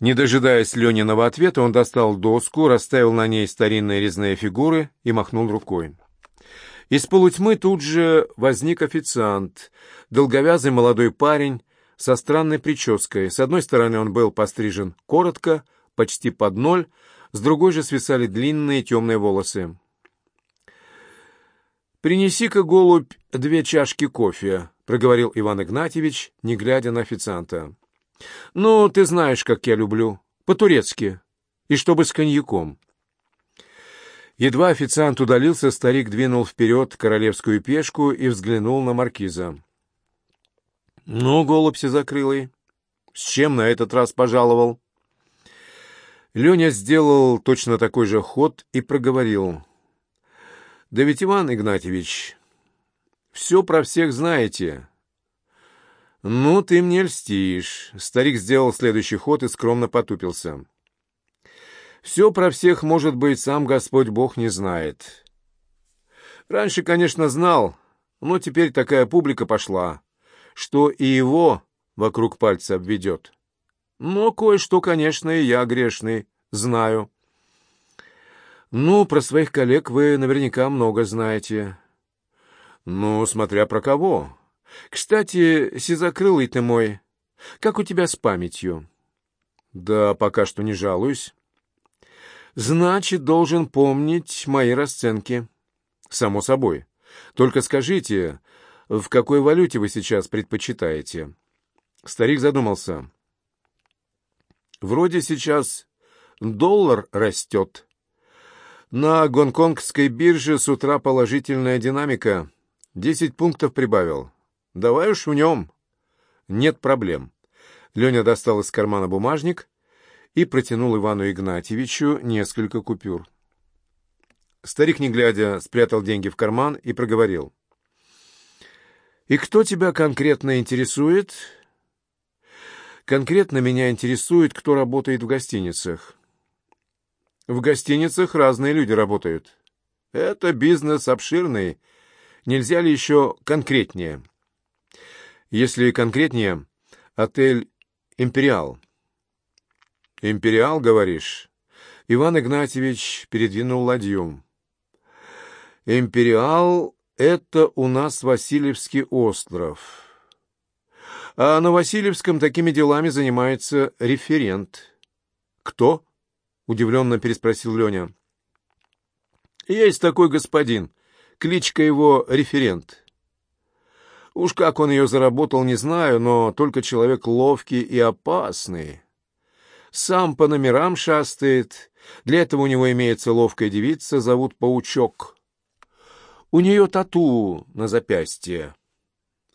Не дожидаясь Лениного ответа, он достал доску, расставил на ней старинные резные фигуры и махнул рукой. Из полутьмы тут же возник официант, долговязый молодой парень со странной прической. С одной стороны он был пострижен коротко, почти под ноль, с другой же свисали длинные темные волосы. «Принеси-ка, голубь, две чашки кофе», — проговорил Иван Игнатьевич, не глядя на официанта. «Ну, ты знаешь, как я люблю. По-турецки. И чтобы с коньяком». Едва официант удалился, старик двинул вперед королевскую пешку и взглянул на маркиза. «Ну, голубь закрылый, с чем на этот раз пожаловал?» Леня сделал точно такой же ход и проговорил. «Да ведь, Иван Игнатьевич, все про всех знаете». «Ну, ты мне льстишь». Старик сделал следующий ход и скромно потупился. Все про всех, может быть, сам Господь Бог не знает. Раньше, конечно, знал, но теперь такая публика пошла, что и его вокруг пальца обведет. Но кое-что, конечно, и я грешный, знаю. Ну, про своих коллег вы наверняка много знаете. Ну, смотря про кого. Кстати, сизокрылый ты мой, как у тебя с памятью? Да пока что не жалуюсь. Значит, должен помнить мои расценки. Само собой. Только скажите, в какой валюте вы сейчас предпочитаете? Старик задумался. Вроде сейчас доллар растет. На гонконгской бирже с утра положительная динамика. Десять пунктов прибавил. Давай уж в нем. Нет проблем. Леня достал из кармана бумажник и протянул Ивану Игнатьевичу несколько купюр. Старик, не глядя, спрятал деньги в карман и проговорил. «И кто тебя конкретно интересует?» «Конкретно меня интересует, кто работает в гостиницах». «В гостиницах разные люди работают. Это бизнес обширный. Нельзя ли еще конкретнее?» «Если конкретнее, отель «Империал». «Империал, говоришь?» Иван Игнатьевич передвинул ладью. «Империал — это у нас Васильевский остров. А на Васильевском такими делами занимается референт». «Кто?» — удивленно переспросил Леня. «Есть такой господин. Кличка его референт». Уж как он ее заработал, не знаю, но только человек ловкий и опасный сам по номерам шастает. Для этого у него имеется ловкая девица, зовут Паучок. У нее тату на запястье.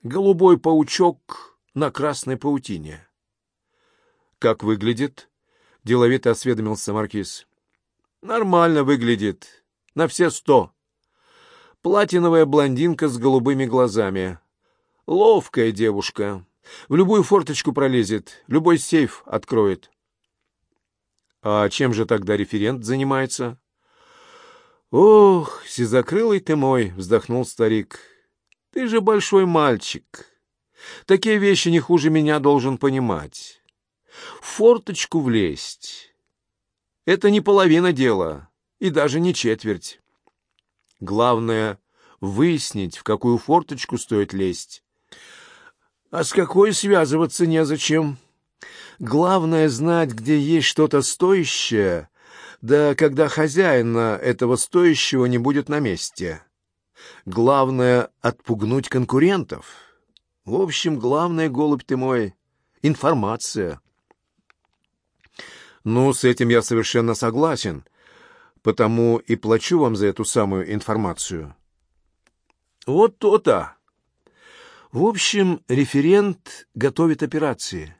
Голубой паучок на красной паутине. «Как выглядит?» — деловито осведомился Маркиз. «Нормально выглядит. На все сто. Платиновая блондинка с голубыми глазами. Ловкая девушка. В любую форточку пролезет, любой сейф откроет. А чем же тогда референт занимается? Ох, сизокрылый ты мой, вздохнул старик. Ты же большой мальчик. Такие вещи не хуже меня должен понимать. В форточку влезть — это не половина дела, и даже не четверть. Главное — выяснить, в какую форточку стоит лезть. А с какой связываться незачем. Главное знать, где есть что-то стоящее, да когда хозяина этого стоящего не будет на месте. Главное — отпугнуть конкурентов. В общем, главное, голубь ты мой, информация. Ну, с этим я совершенно согласен, потому и плачу вам за эту самую информацию. Вот то-то. В общем, референт готовит операции.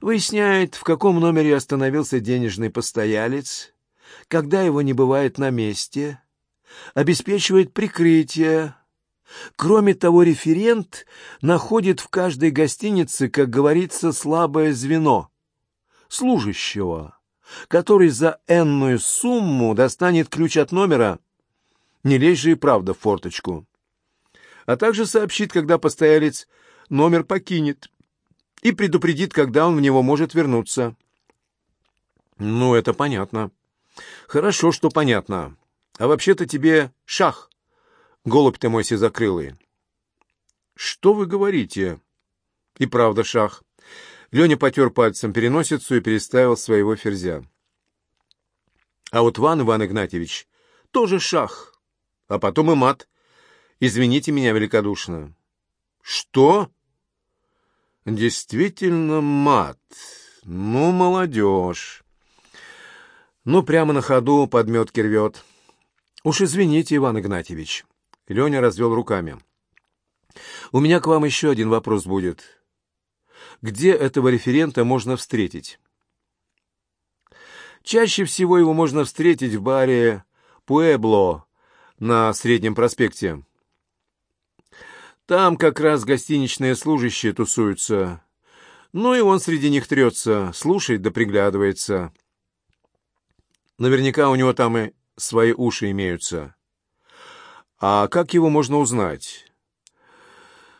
Выясняет, в каком номере остановился денежный постоялец, когда его не бывает на месте, обеспечивает прикрытие. Кроме того, референт находит в каждой гостинице, как говорится, слабое звено — служащего, который за энную сумму достанет ключ от номера, не лезь же и правда в форточку, а также сообщит, когда постоялец номер покинет — и предупредит, когда он в него может вернуться. Ну, это понятно. Хорошо, что понятно. А вообще-то тебе шах, голубь ты мой сизокрылый. Что вы говорите? И правда шах. Леня потер пальцем переносицу и переставил своего ферзя. А вот Ван Иван Игнатьевич тоже шах, а потом и мат. Извините меня великодушно. Что? Действительно мат. Ну, молодежь. Ну, прямо на ходу подметки рвет. Уж извините, Иван Игнатьевич. Леня развел руками. У меня к вам еще один вопрос будет. Где этого референта можно встретить? Чаще всего его можно встретить в баре «Пуэбло» на Среднем проспекте. Там как раз гостиничные служащие тусуются. Ну и он среди них трется, слушает да приглядывается. Наверняка у него там и свои уши имеются. А как его можно узнать?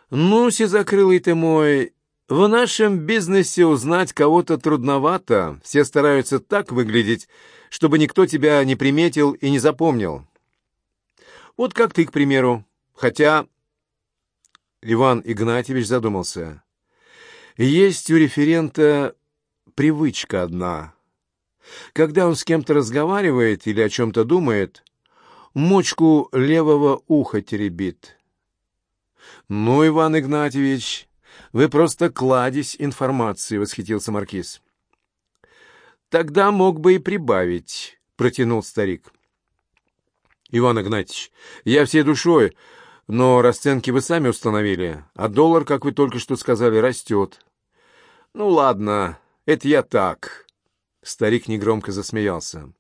Ну, сизокрылый ты мой, в нашем бизнесе узнать кого-то трудновато. Все стараются так выглядеть, чтобы никто тебя не приметил и не запомнил. Вот как ты, к примеру. Хотя... Иван Игнатьевич задумался. Есть у референта привычка одна — когда он с кем-то разговаривает или о чем-то думает, мочку левого уха теребит. «Ну, Иван Игнатьевич, вы просто кладезь информации», — восхитился Маркиз. «Тогда мог бы и прибавить», — протянул старик. «Иван Игнатьевич, я всей душой, но расценки вы сами установили, а доллар, как вы только что сказали, растет». «Ну ладно, это я так», Старик негромко засмеялся.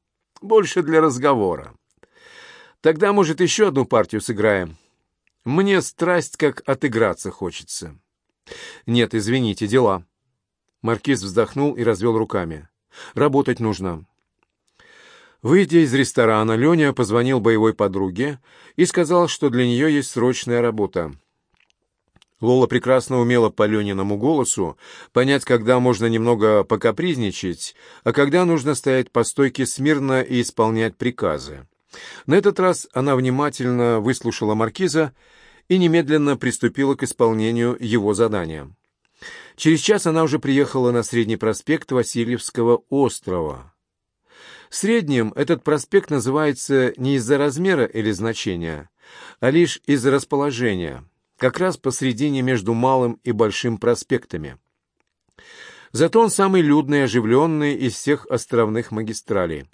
«Больше для разговора. Тогда, может, еще одну партию сыграем? Мне страсть как отыграться хочется». «Нет, извините, дела». Маркиз вздохнул и развел руками. «Работать нужно». Выйдя из ресторана, Леня позвонил боевой подруге и сказал, что для нее есть срочная работа. Лола прекрасно умела по Лениному голосу понять, когда можно немного покапризничать, а когда нужно стоять по стойке смирно и исполнять приказы. На этот раз она внимательно выслушала маркиза и немедленно приступила к исполнению его задания. Через час она уже приехала на Средний проспект Васильевского острова. Средним этот проспект называется не из-за размера или значения, а лишь из-за расположения – как раз посредине между Малым и Большим проспектами. Зато он самый людный и оживленный из всех островных магистралей.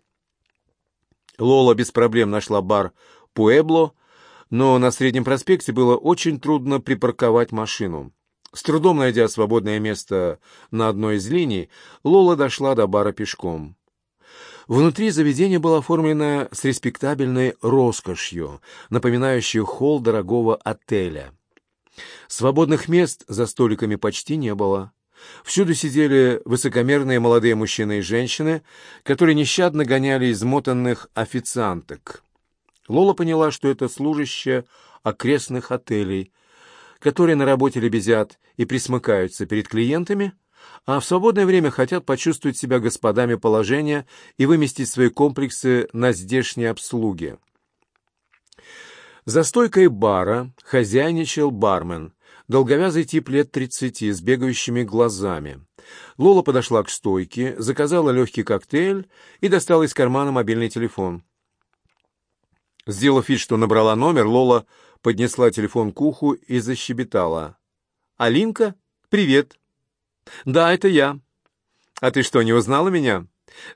Лола без проблем нашла бар «Пуэбло», но на Среднем проспекте было очень трудно припарковать машину. С трудом найдя свободное место на одной из линий, Лола дошла до бара пешком. Внутри заведение было оформлено с респектабельной роскошью, напоминающей холл дорогого отеля. Свободных мест за столиками почти не было. Всюду сидели высокомерные молодые мужчины и женщины, которые нещадно гоняли измотанных официанток. Лола поняла, что это служащие окрестных отелей, которые на работе лебезят и присмыкаются перед клиентами, а в свободное время хотят почувствовать себя господами положения и выместить свои комплексы на здешней обслуге. За стойкой бара хозяйничал бармен, долговязый тип лет тридцати, с бегающими глазами. Лола подошла к стойке, заказала легкий коктейль и достала из кармана мобильный телефон. Сделав вид, что набрала номер, Лола поднесла телефон к уху и защебетала. «Алинка? Привет!» «Да, это я». «А ты что, не узнала меня?»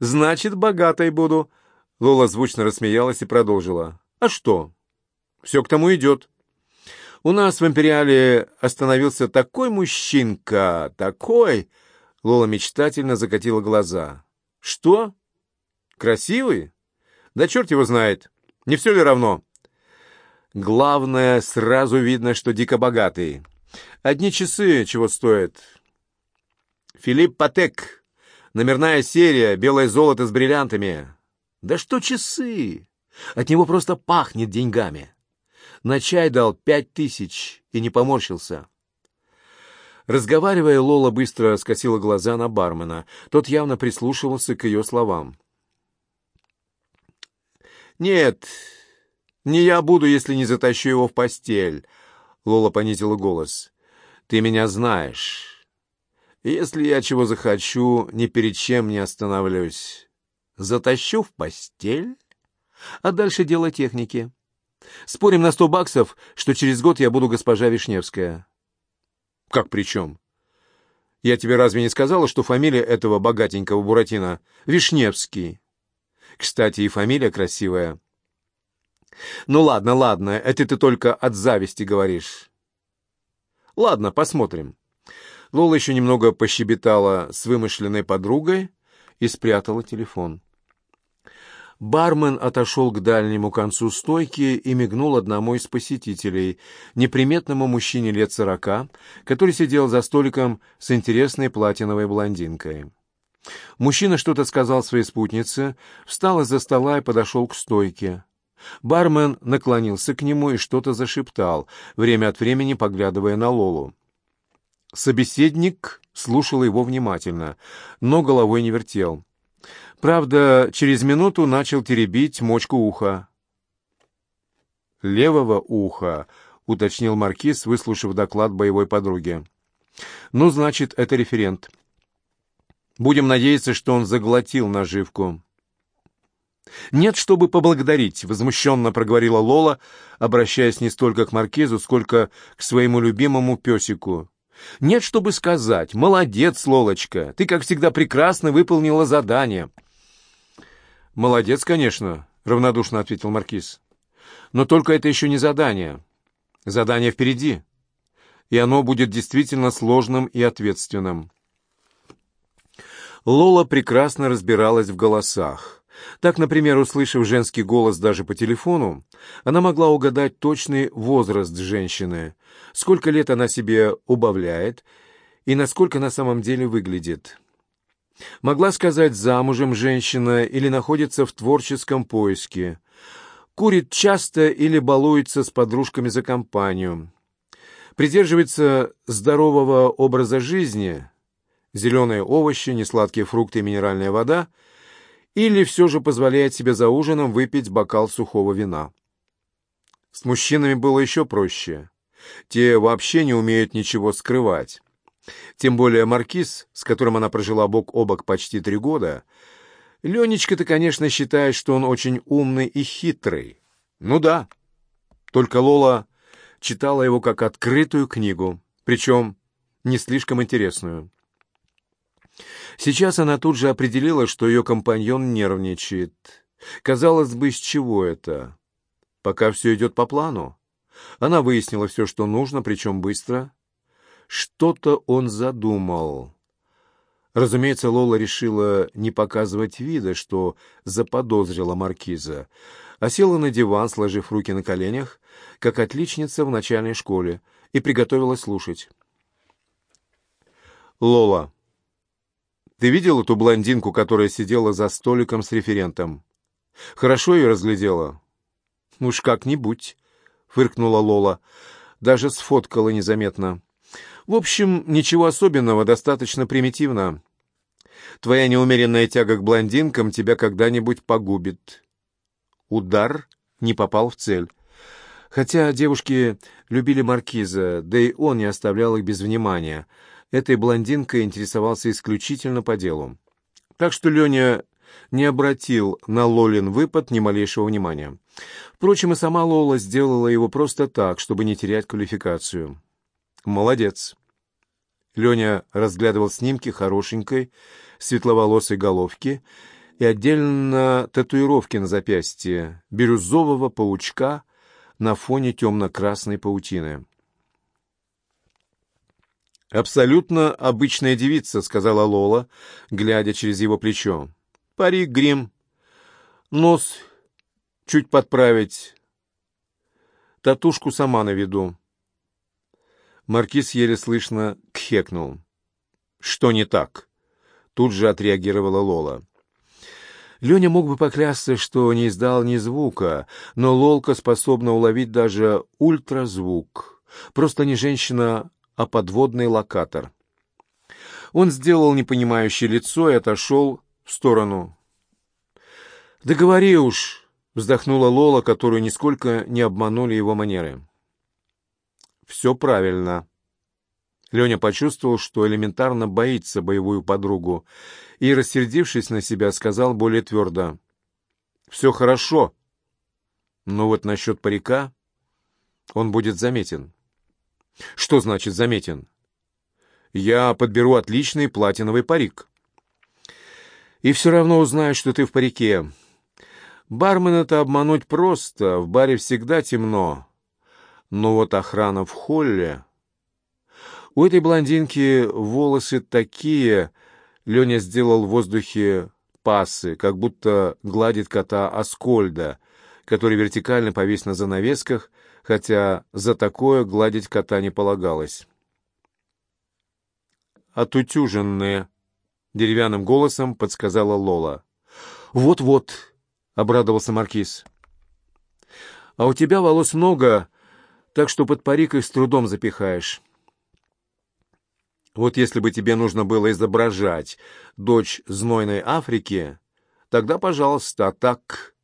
«Значит, богатой буду». Лола звучно рассмеялась и продолжила. «А что?» Все к тому идет. У нас в Империале остановился такой мужчинка, такой... Лола мечтательно закатила глаза. Что? Красивый? Да черт его знает. Не все ли равно? Главное, сразу видно, что дико богатый. Одни часы чего стоят. Филипп Патек. Номерная серия, белое золото с бриллиантами. Да что часы? От него просто пахнет деньгами. На чай дал пять тысяч и не поморщился. Разговаривая, Лола быстро скосила глаза на бармена. Тот явно прислушивался к ее словам. «Нет, не я буду, если не затащу его в постель», — Лола понизила голос. «Ты меня знаешь. Если я чего захочу, ни перед чем не остановлюсь. Затащу в постель, а дальше дело техники. Спорим на сто баксов, что через год я буду госпожа Вишневская». «Как при чем?» «Я тебе разве не сказала, что фамилия этого богатенького Буратино Вишневский?» Кстати, и фамилия красивая. Ну ладно, ладно, это ты только от зависти говоришь. Ладно, посмотрим. Лола еще немного пощебетала с вымышленной подругой и спрятала телефон. Бармен отошел к дальнему концу стойки и мигнул одному из посетителей, неприметному мужчине лет сорока, который сидел за столиком с интересной платиновой блондинкой. Мужчина что-то сказал своей спутнице, встал из-за стола и подошел к стойке. Бармен наклонился к нему и что-то зашептал, время от времени поглядывая на Лолу. Собеседник слушал его внимательно, но головой не вертел. Правда, через минуту начал теребить мочку уха. «Левого уха», — уточнил Маркиз, выслушав доклад боевой подруги. «Ну, значит, это референт. Будем надеяться, что он заглотил наживку. «Нет, чтобы поблагодарить», — возмущенно проговорила Лола, обращаясь не столько к Маркизу, сколько к своему любимому песику. «Нет, чтобы сказать. Молодец, Лолочка. Ты, как всегда, прекрасно выполнила задание». «Молодец, конечно», — равнодушно ответил Маркиз. «Но только это еще не задание. Задание впереди, и оно будет действительно сложным и ответственным». Лола прекрасно разбиралась в голосах. Так, например, услышав женский голос даже по телефону, она могла угадать точный возраст женщины, сколько лет она себе убавляет и насколько на самом деле выглядит. Могла сказать, замужем женщина или находится в творческом поиске, курит часто или балуется с подружками за компанию, придерживается здорового образа жизни – зеленые овощи, несладкие фрукты и минеральная вода, или все же позволяет себе за ужином выпить бокал сухого вина. С мужчинами было еще проще. Те вообще не умеют ничего скрывать. Тем более маркиз, с которым она прожила бок о бок почти три года, Ленечка-то, конечно, считает, что он очень умный и хитрый. Ну да, только Лола читала его как открытую книгу, причем не слишком интересную. Сейчас она тут же определила, что ее компаньон нервничает. Казалось бы, с чего это? Пока все идет по плану. Она выяснила все, что нужно, причем быстро. Что-то он задумал. Разумеется, Лола решила не показывать вида, что заподозрила маркиза, а села на диван, сложив руки на коленях, как отличница в начальной школе, и приготовилась слушать. «Лола, ты видел эту блондинку, которая сидела за столиком с референтом? Хорошо ее разглядела? Уж как-нибудь, фыркнула Лола. Даже сфоткала незаметно. В общем, ничего особенного, достаточно примитивно. Твоя неумеренная тяга к блондинкам тебя когда-нибудь погубит. Удар не попал в цель. Хотя девушки любили маркиза, да и он не оставлял их без внимания — этой блондинкой интересовался исключительно по делу. Так что Леня не обратил на Лолин выпад ни малейшего внимания. Впрочем, и сама Лола сделала его просто так, чтобы не терять квалификацию. «Молодец!» Леня разглядывал снимки хорошенькой, светловолосой головки и отдельно татуировки на запястье бирюзового паучка на фоне темно-красной паутины. «Абсолютно обычная девица», — сказала Лола, глядя через его плечо. «Парик, грим, нос чуть подправить, татушку сама на виду». Маркиз еле слышно кхекнул. «Что не так?» — тут же отреагировала Лола. Леня мог бы поклясться, что не издал ни звука, но Лолка способна уловить даже ультразвук. Просто не женщина, о подводный локатор. Он сделал непонимающее лицо и отошел в сторону. «Да говори уж!» — вздохнула Лола, которую нисколько не обманули его манеры. «Все правильно». Леня почувствовал, что элементарно боится боевую подругу, и, рассердившись на себя, сказал более твердо. «Все хорошо, но вот насчет парика он будет заметен». «Что значит заметен?» «Я подберу отличный платиновый парик». «И все равно узнаю, что ты в парике. Бармена-то обмануть просто, в баре всегда темно. Но вот охрана в холле... У этой блондинки волосы такие... Леня сделал в воздухе пасы, как будто гладит кота Аскольда, который вертикально повис на занавесках, хотя за такое гладить кота не полагалось. «Отутюженные», — деревянным голосом подсказала Лола. «Вот-вот», — обрадовался Маркиз. «А у тебя волос много, так что под парик их с трудом запихаешь. Вот если бы тебе нужно было изображать дочь знойной Африки, тогда, пожалуйста, так...»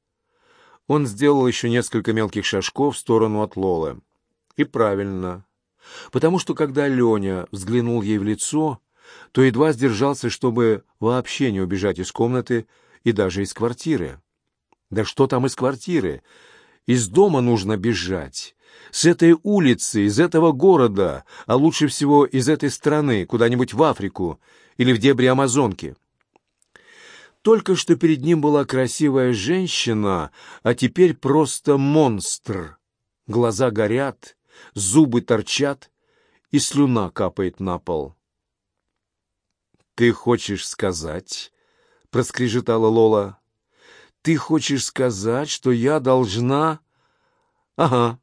Он сделал еще несколько мелких шажков в сторону от Лолы. И правильно. Потому что, когда Леня взглянул ей в лицо, то едва сдержался, чтобы вообще не убежать из комнаты и даже из квартиры. Да что там из квартиры? Из дома нужно бежать. С этой улицы, из этого города, а лучше всего из этой страны, куда-нибудь в Африку или в дебри Амазонки. Только что перед ним была красивая женщина, а теперь просто монстр. Глаза горят, зубы торчат, и слюна капает на пол. «Ты хочешь сказать?» — проскрежетала Лола. «Ты хочешь сказать, что я должна...» «Ага».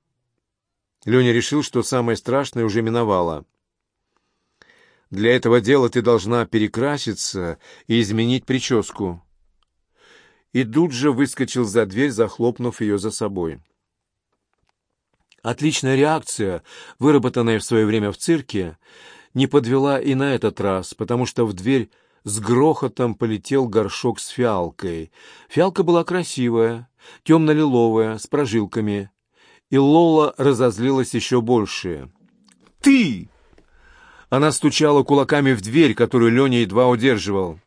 Леня решил, что самое страшное уже миновало. «Для этого дела ты должна перекраситься и изменить прическу». И тут же выскочил за дверь, захлопнув ее за собой. Отличная реакция, выработанная в свое время в цирке, не подвела и на этот раз, потому что в дверь с грохотом полетел горшок с фиалкой. Фиалка была красивая, темно-лиловая, с прожилками. И Лола разозлилась еще больше. «Ты!» Она стучала кулаками в дверь, которую Леня едва удерживал.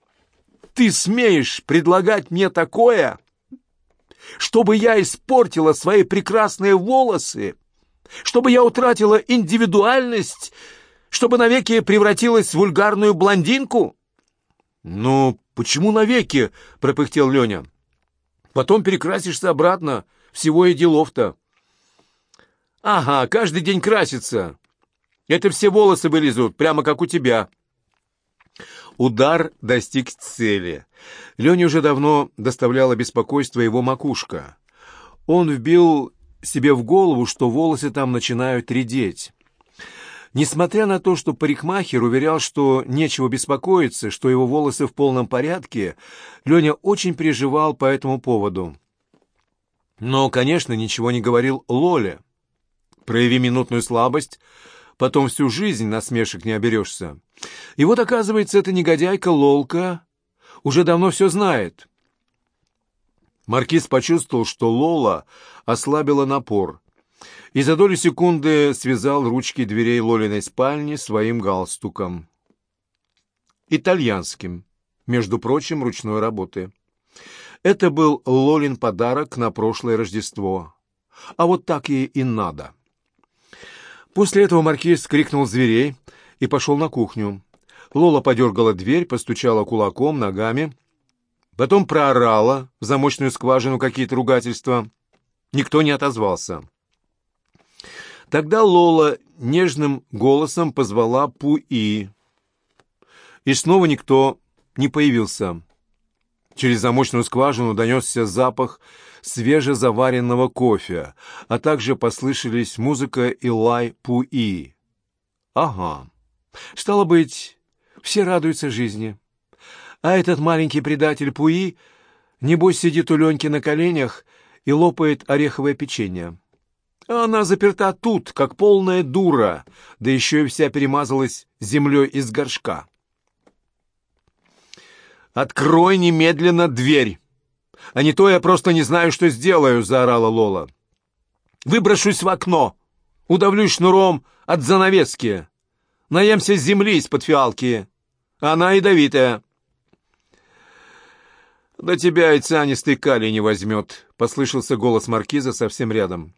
«Ты смеешь предлагать мне такое? Чтобы я испортила свои прекрасные волосы? Чтобы я утратила индивидуальность чтобы навеки превратилась в вульгарную блондинку? «Ну, почему навеки?» — пропыхтел Леня. «Потом перекрасишься обратно. Всего и делов-то». «Ага, каждый день красится. Это все волосы вылезут, прямо как у тебя». Удар достиг цели. Лене уже давно доставляло беспокойство его макушка. Он вбил себе в голову, что волосы там начинают редеть. Несмотря на то, что парикмахер уверял, что нечего беспокоиться, что его волосы в полном порядке, Леня очень переживал по этому поводу. Но, конечно, ничего не говорил Лоле. Прояви минутную слабость, потом всю жизнь насмешек не оберешься. И вот, оказывается, эта негодяйка Лолка уже давно все знает. Маркиз почувствовал, что Лола ослабила напор, и за долю секунды связал ручки дверей Лолиной спальни своим галстуком. Итальянским, между прочим, ручной работы. Это был Лолин подарок на прошлое Рождество. А вот так ей и надо. После этого маркиз крикнул зверей и пошел на кухню. Лола подергала дверь, постучала кулаком, ногами, потом проорала в замочную скважину какие-то ругательства. Никто не отозвался. Тогда Лола нежным голосом позвала Пуи. И снова никто не появился. Через замочную скважину донесся запах свежезаваренного кофе, а также послышались музыка и лай Пуи. Ага. Стало быть, все радуются жизни. А этот маленький предатель Пуи, небось, сидит у Леньки на коленях и лопает ореховое печенье. А она заперта тут, как полная дура, да еще и вся перемазалась землей из горшка. «Открой немедленно дверь! А не то я просто не знаю, что сделаю!» — заорала Лола. «Выброшусь в окно, удавлюсь шнуром от занавески, наемся земли из-под фиалки. Она ядовитая». «Да тебя и цианистый калий не возьмет», — послышался голос маркиза совсем рядом.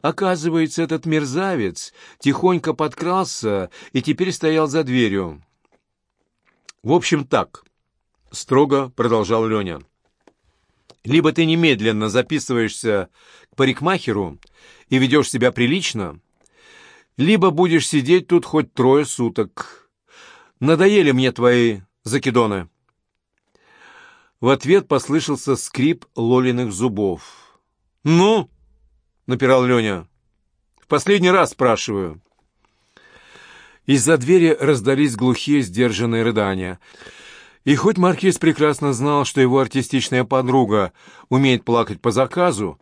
Оказывается, этот мерзавец тихонько подкрался и теперь стоял за дверью. «В общем, так», — строго продолжал Леня. «Либо ты немедленно записываешься к парикмахеру и ведешь себя прилично, либо будешь сидеть тут хоть трое суток. Надоели мне твои закидоны». В ответ послышался скрип Лолиных зубов. «Ну?» — напирал Леня. «В последний раз спрашиваю». Из-за двери раздались глухие, сдержанные рыдания. И хоть Маркиз прекрасно знал, что его артистичная подруга умеет плакать по заказу,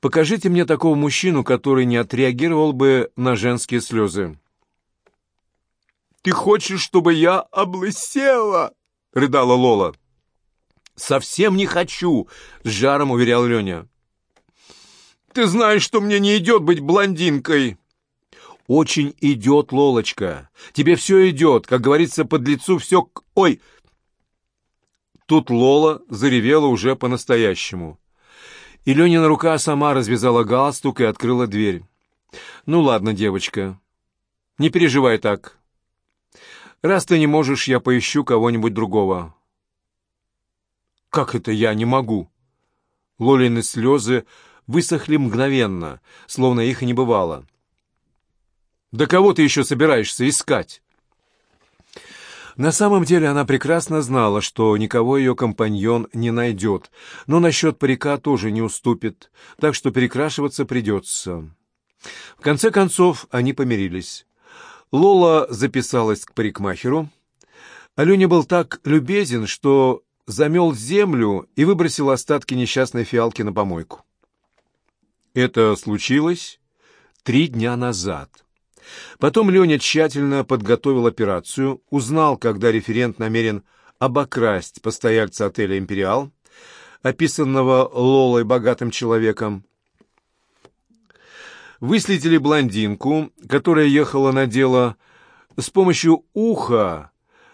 покажите мне такого мужчину, который не отреагировал бы на женские слезы. «Ты хочешь, чтобы я облысела?» — рыдала Лола. «Совсем не хочу!» — с жаром уверял Леня. Ты знаешь, что мне не идет быть блондинкой!» «Очень идет, Лолочка. Тебе все идет. Как говорится, под лицу все... Ой!» Тут Лола заревела уже по-настоящему. И Ленина рука сама развязала галстук и открыла дверь. «Ну ладно, девочка, не переживай так. Раз ты не можешь, я поищу кого-нибудь другого». «Как это я не могу?» Лолины слезы высохли мгновенно, словно их и не бывало. «Да кого ты еще собираешься искать?» На самом деле она прекрасно знала, что никого ее компаньон не найдет, но насчет парика тоже не уступит, так что перекрашиваться придется. В конце концов они помирились. Лола записалась к парикмахеру. Аленя был так любезен, что замел землю и выбросил остатки несчастной фиалки на помойку. Это случилось три дня назад. Потом Леня тщательно подготовил операцию, узнал, когда референт намерен обокрасть постояльца отеля «Империал», описанного Лолой богатым человеком. Выследили блондинку, которая ехала на дело с помощью уха,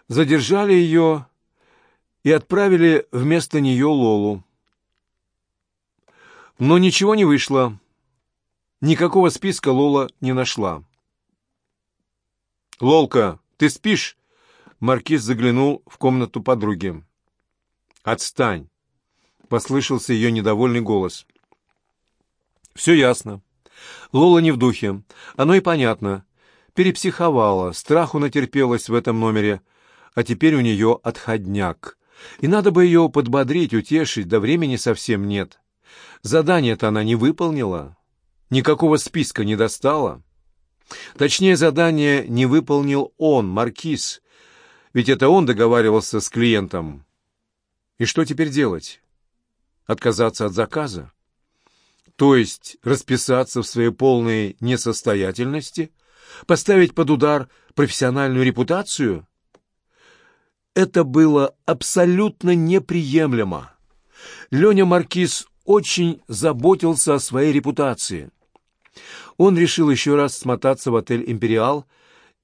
задержали ее и отправили вместо нее Лолу. Но ничего не вышло. Никакого списка Лола не нашла. «Лолка, ты спишь?» Маркиз заглянул в комнату подруги. «Отстань!» — послышался ее недовольный голос. «Все ясно. Лола не в духе. Оно и понятно. Перепсиховала, страху натерпелась в этом номере, а теперь у нее отходняк. И надо бы ее подбодрить, утешить, да времени совсем нет. Задание-то она не выполнила, никакого списка не достала. Точнее, задание не выполнил он, Маркиз, ведь это он договаривался с клиентом. И что теперь делать? Отказаться от заказа? То есть расписаться в своей полной несостоятельности? Поставить под удар профессиональную репутацию? Это было абсолютно неприемлемо. Леня Маркиз очень заботился о своей репутации. Он решил еще раз смотаться в отель «Империал»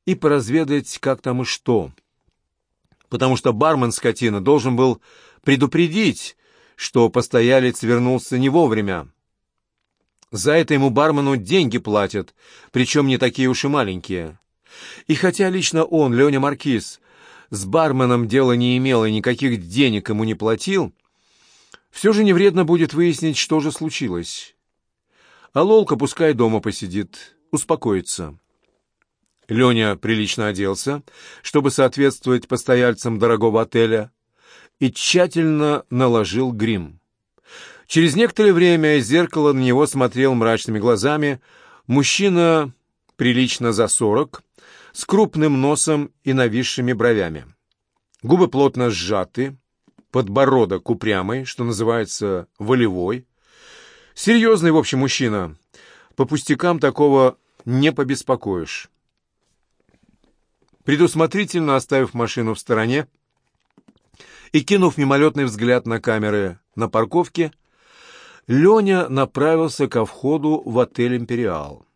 и поразведать, как там и что. Потому что бармен-скотина должен был предупредить, что постоялец вернулся не вовремя. За это ему бармену деньги платят, причем не такие уж и маленькие. И хотя лично он, Леня Маркиз, с барменом дела не имел и никаких денег ему не платил, все же не вредно будет выяснить, что же случилось. А Лолка пускай дома посидит, успокоится. Леня прилично оделся, чтобы соответствовать постояльцам дорогого отеля, и тщательно наложил грим. Через некоторое время из зеркала на него смотрел мрачными глазами мужчина прилично за сорок, с крупным носом и нависшими бровями. Губы плотно сжаты, подбородок упрямый, что называется, волевой. Серьезный, в общем, мужчина. По пустякам такого не побеспокоишь. Предусмотрительно оставив машину в стороне и кинув мимолетный взгляд на камеры на парковке, Леня направился ко входу в отель «Империал».